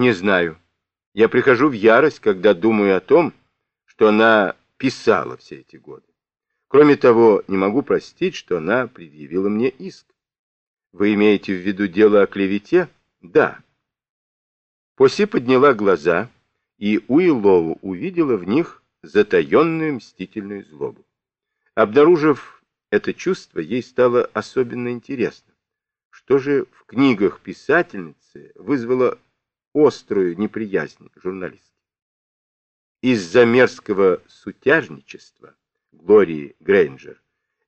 Не знаю. Я прихожу в ярость, когда думаю о том, что она писала все эти годы. Кроме того, не могу простить, что она предъявила мне иск. Вы имеете в виду дело о клевете? Да. Поси подняла глаза, и Уиллоу увидела в них затаенную мстительную злобу. Обнаружив это чувство, ей стало особенно интересно. Что же в книгах писательницы вызвало острую неприязнь журналистки? Из-за мерзкого сутяжничества Глории Грейнджер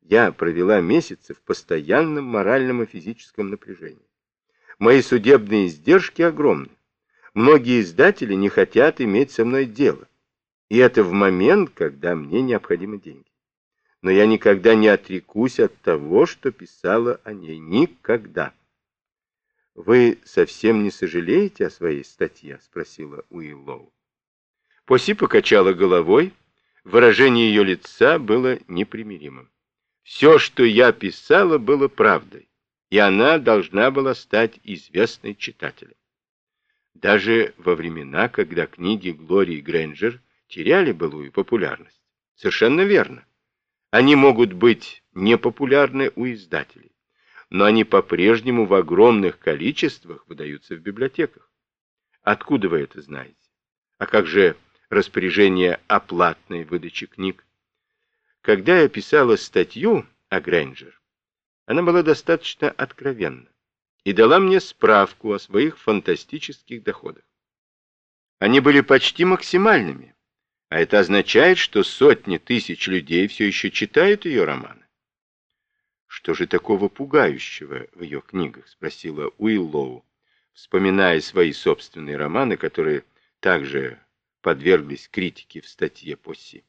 я провела месяцы в постоянном моральном и физическом напряжении. Мои судебные издержки огромны. Многие издатели не хотят иметь со мной дело. И это в момент, когда мне необходимы деньги но я никогда не отрекусь от того, что писала о ней. Никогда. «Вы совсем не сожалеете о своей статье?» — спросила Уиллоу. Поси покачала головой. Выражение ее лица было непримиримым. Все, что я писала, было правдой, и она должна была стать известной читателем. Даже во времена, когда книги Глории Грэнджер теряли былую популярность. Совершенно верно. Они могут быть непопулярны у издателей, но они по-прежнему в огромных количествах выдаются в библиотеках. Откуда вы это знаете? А как же распоряжение о платной выдаче книг? Когда я писала статью о Грэнджер, она была достаточно откровенна и дала мне справку о своих фантастических доходах. Они были почти максимальными, а это означает, что сотни тысяч людей все еще читают ее романы. Что же такого пугающего в ее книгах? Спросила Уиллоу, вспоминая свои собственные романы, которые также подверглись критике в статье Посси.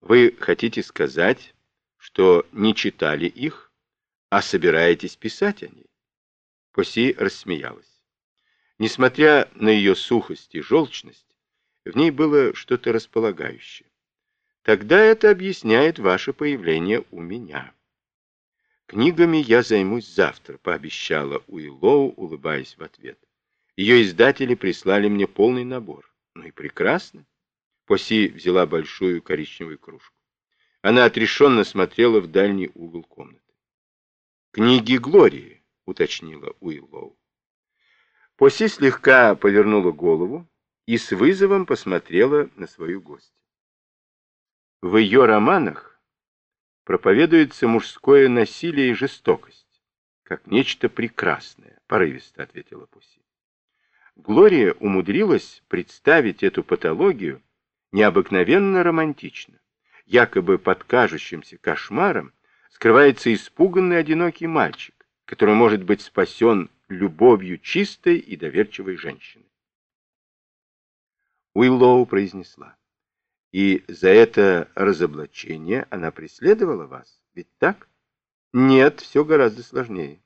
Вы хотите сказать, что не читали их, а собираетесь писать о ней? Посси рассмеялась. Несмотря на ее сухость и желчность, в ней было что-то располагающее. Тогда это объясняет ваше появление у меня. Книгами я займусь завтра, пообещала Уиллоу, улыбаясь в ответ. Ее издатели прислали мне полный набор. Ну и прекрасно. Поси взяла большую коричневую кружку. Она отрешенно смотрела в дальний угол комнаты. «Книги Глории», — уточнила Уиллоу. Поси слегка повернула голову, и с вызовом посмотрела на свою гостью. В ее романах проповедуется мужское насилие и жестокость, как нечто прекрасное, порывисто ответила Пуси. Глория умудрилась представить эту патологию необыкновенно романтично. Якобы под кажущимся кошмаром скрывается испуганный одинокий мальчик, который может быть спасен любовью чистой и доверчивой женщины. Уиллоу произнесла. И за это разоблачение она преследовала вас, ведь так? Нет, все гораздо сложнее.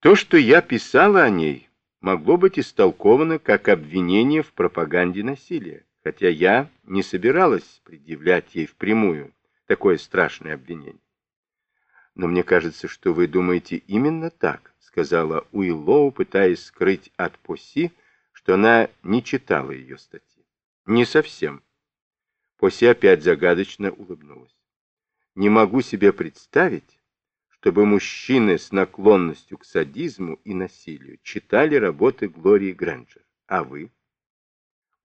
То, что я писала о ней, могло быть истолковано как обвинение в пропаганде насилия, хотя я не собиралась предъявлять ей впрямую такое страшное обвинение. Но мне кажется, что вы думаете именно так, сказала Уиллоу, пытаясь скрыть от Поси, что она не читала ее статьи. Не совсем. Поси опять загадочно улыбнулась. Не могу себе представить, чтобы мужчины с наклонностью к садизму и насилию читали работы Глории Грэнджер. А вы?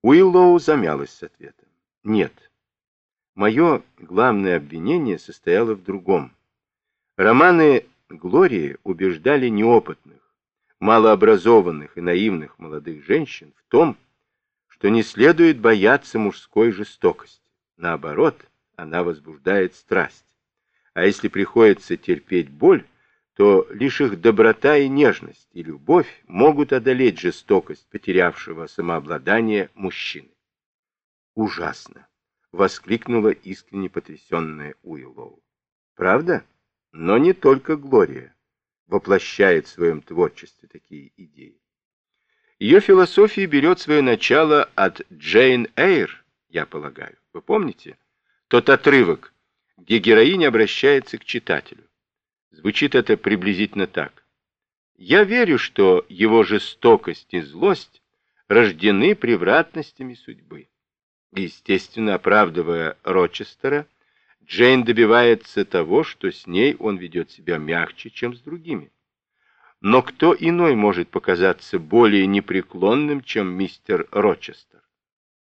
Уиллоу замялась с ответом. Нет. Мое главное обвинение состояло в другом. Романы Глории убеждали неопытных, малообразованных и наивных молодых женщин в том, что не следует бояться мужской жестокости. Наоборот, она возбуждает страсть. А если приходится терпеть боль, то лишь их доброта и нежность и любовь могут одолеть жестокость потерявшего самообладание мужчины. «Ужасно!» — воскликнула искренне потрясенная Уиллоу. «Правда? Но не только Глория воплощает в своем творчестве такие идеи. Ее философия берет свое начало от Джейн Эйр, я полагаю. Вы помните? Тот отрывок, где героиня обращается к читателю. Звучит это приблизительно так. Я верю, что его жестокость и злость рождены превратностями судьбы. Естественно, оправдывая Рочестера, Джейн добивается того, что с ней он ведет себя мягче, чем с другими. Но кто иной может показаться более непреклонным, чем мистер Рочестер?